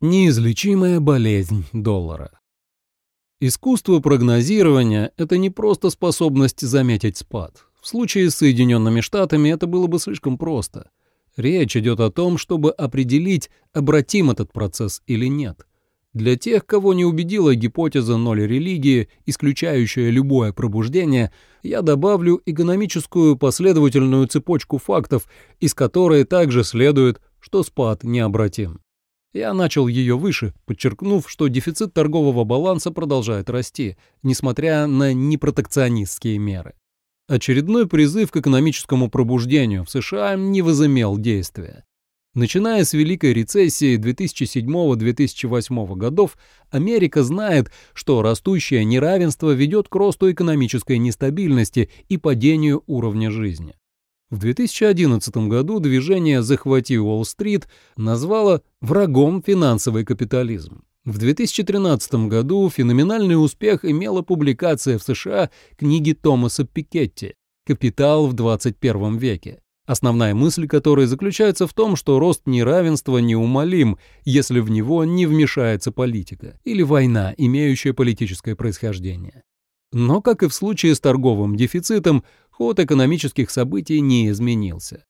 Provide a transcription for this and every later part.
Неизлечимая болезнь доллара. Искусство прогнозирования – это не просто способность заметить спад. В случае с Соединенными Штатами это было бы слишком просто. Речь идет о том, чтобы определить, обратим этот процесс или нет. Для тех, кого не убедила гипотеза ноль религии, исключающая любое пробуждение, я добавлю экономическую последовательную цепочку фактов, из которой также следует, что спад необратим. Я начал ее выше, подчеркнув, что дефицит торгового баланса продолжает расти, несмотря на непротекционистские меры. Очередной призыв к экономическому пробуждению в США не возымел действия. Начиная с Великой рецессии 2007-2008 годов, Америка знает, что растущее неравенство ведет к росту экономической нестабильности и падению уровня жизни. В 2011 году движение «Захвати Уолл-стрит» назвало врагом финансовый капитализм. В 2013 году феноменальный успех имела публикация в США книги Томаса Пикетти «Капитал в 21 веке», основная мысль которой заключается в том, что рост неравенства неумолим, если в него не вмешается политика или война, имеющая политическое происхождение. Но, как и в случае с торговым дефицитом, ход экономических событий не изменился.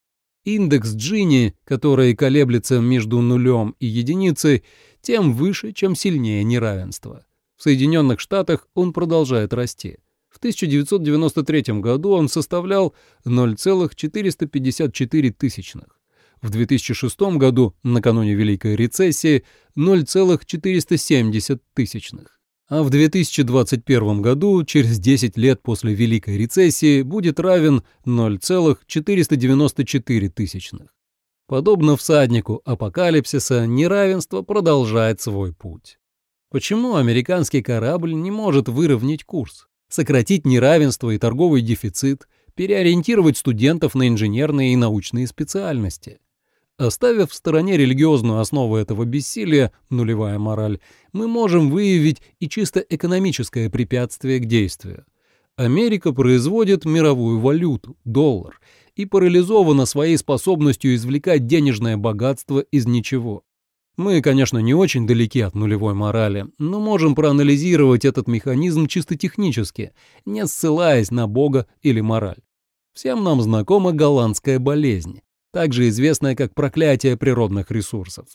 Индекс Джини, который колеблется между нулем и единицей, тем выше, чем сильнее неравенство. В Соединенных Штатах он продолжает расти. В 1993 году он составлял 0,454 тысячных. В 2006 году, накануне Великой рецессии, 0,470 тысячных а в 2021 году, через 10 лет после Великой рецессии, будет равен 0,494 тысячных. Подобно всаднику апокалипсиса, неравенство продолжает свой путь. Почему американский корабль не может выровнять курс, сократить неравенство и торговый дефицит, переориентировать студентов на инженерные и научные специальности? Оставив в стороне религиозную основу этого бессилия, нулевая мораль, мы можем выявить и чисто экономическое препятствие к действию. Америка производит мировую валюту, доллар, и парализована своей способностью извлекать денежное богатство из ничего. Мы, конечно, не очень далеки от нулевой морали, но можем проанализировать этот механизм чисто технически, не ссылаясь на Бога или мораль. Всем нам знакома голландская болезнь также известная как проклятие природных ресурсов.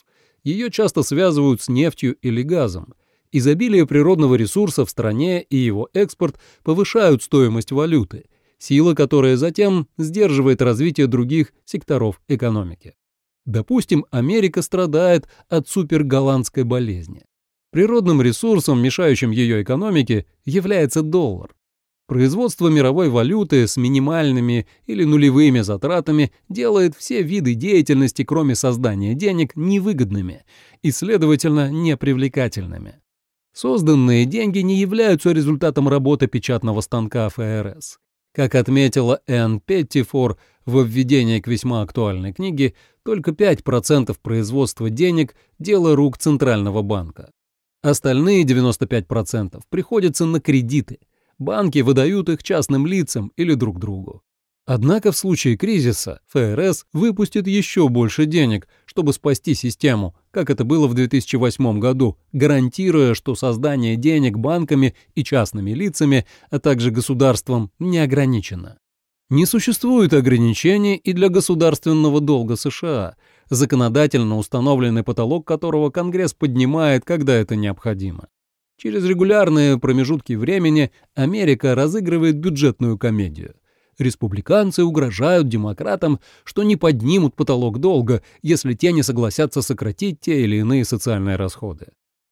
Ее часто связывают с нефтью или газом. Изобилие природного ресурса в стране и его экспорт повышают стоимость валюты, сила которая затем сдерживает развитие других секторов экономики. Допустим, Америка страдает от суперголландской болезни. Природным ресурсом, мешающим ее экономике, является доллар. Производство мировой валюты с минимальными или нулевыми затратами делает все виды деятельности, кроме создания денег, невыгодными и, следовательно, непривлекательными. Созданные деньги не являются результатом работы печатного станка ФРС. Как отметила Энн Петтифор в введении к весьма актуальной книге, только 5% производства денег – дело рук Центрального банка. Остальные 95% приходятся на кредиты – банки выдают их частным лицам или друг другу. Однако в случае кризиса ФРС выпустит еще больше денег, чтобы спасти систему, как это было в 2008 году, гарантируя, что создание денег банками и частными лицами, а также государством, не ограничено. Не существует ограничений и для государственного долга США, законодательно установленный потолок которого Конгресс поднимает, когда это необходимо. Через регулярные промежутки времени Америка разыгрывает бюджетную комедию. Республиканцы угрожают демократам, что не поднимут потолок долга, если те не согласятся сократить те или иные социальные расходы.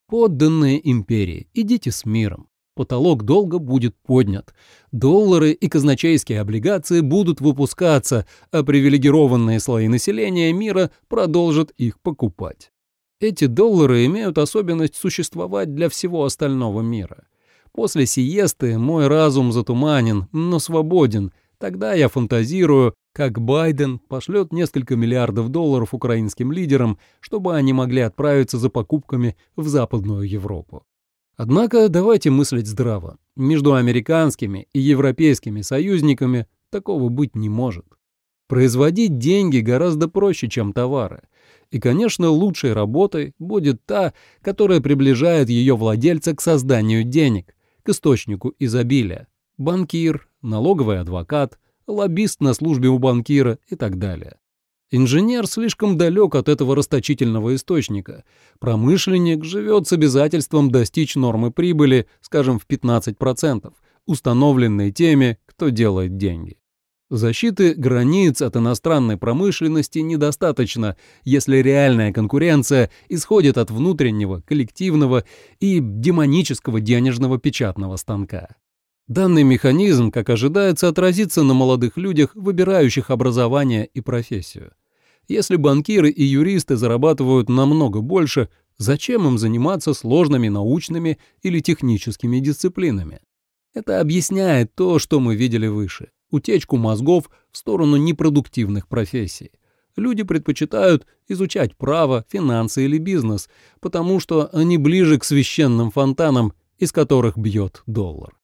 Подданные империи, идите с миром. Потолок долга будет поднят. Доллары и казначейские облигации будут выпускаться, а привилегированные слои населения мира продолжат их покупать. Эти доллары имеют особенность существовать для всего остального мира. После сиесты мой разум затуманен, но свободен. Тогда я фантазирую, как Байден пошлет несколько миллиардов долларов украинским лидерам, чтобы они могли отправиться за покупками в Западную Европу. Однако давайте мыслить здраво. Между американскими и европейскими союзниками такого быть не может. Производить деньги гораздо проще, чем товары. И, конечно, лучшей работой будет та, которая приближает ее владельца к созданию денег, к источнику изобилия. Банкир, налоговый адвокат, лоббист на службе у банкира и так далее. Инженер слишком далек от этого расточительного источника. Промышленник живет с обязательством достичь нормы прибыли, скажем, в 15%, установленной теми, кто делает деньги. Защиты границ от иностранной промышленности недостаточно, если реальная конкуренция исходит от внутреннего, коллективного и демонического денежного печатного станка. Данный механизм, как ожидается, отразится на молодых людях, выбирающих образование и профессию. Если банкиры и юристы зарабатывают намного больше, зачем им заниматься сложными научными или техническими дисциплинами? Это объясняет то, что мы видели выше – утечку мозгов в сторону непродуктивных профессий. Люди предпочитают изучать право, финансы или бизнес, потому что они ближе к священным фонтанам, из которых бьет доллар.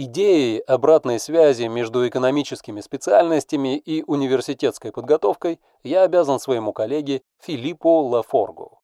Идеей обратной связи между экономическими специальностями и университетской подготовкой я обязан своему коллеге Филиппу Лафоргу.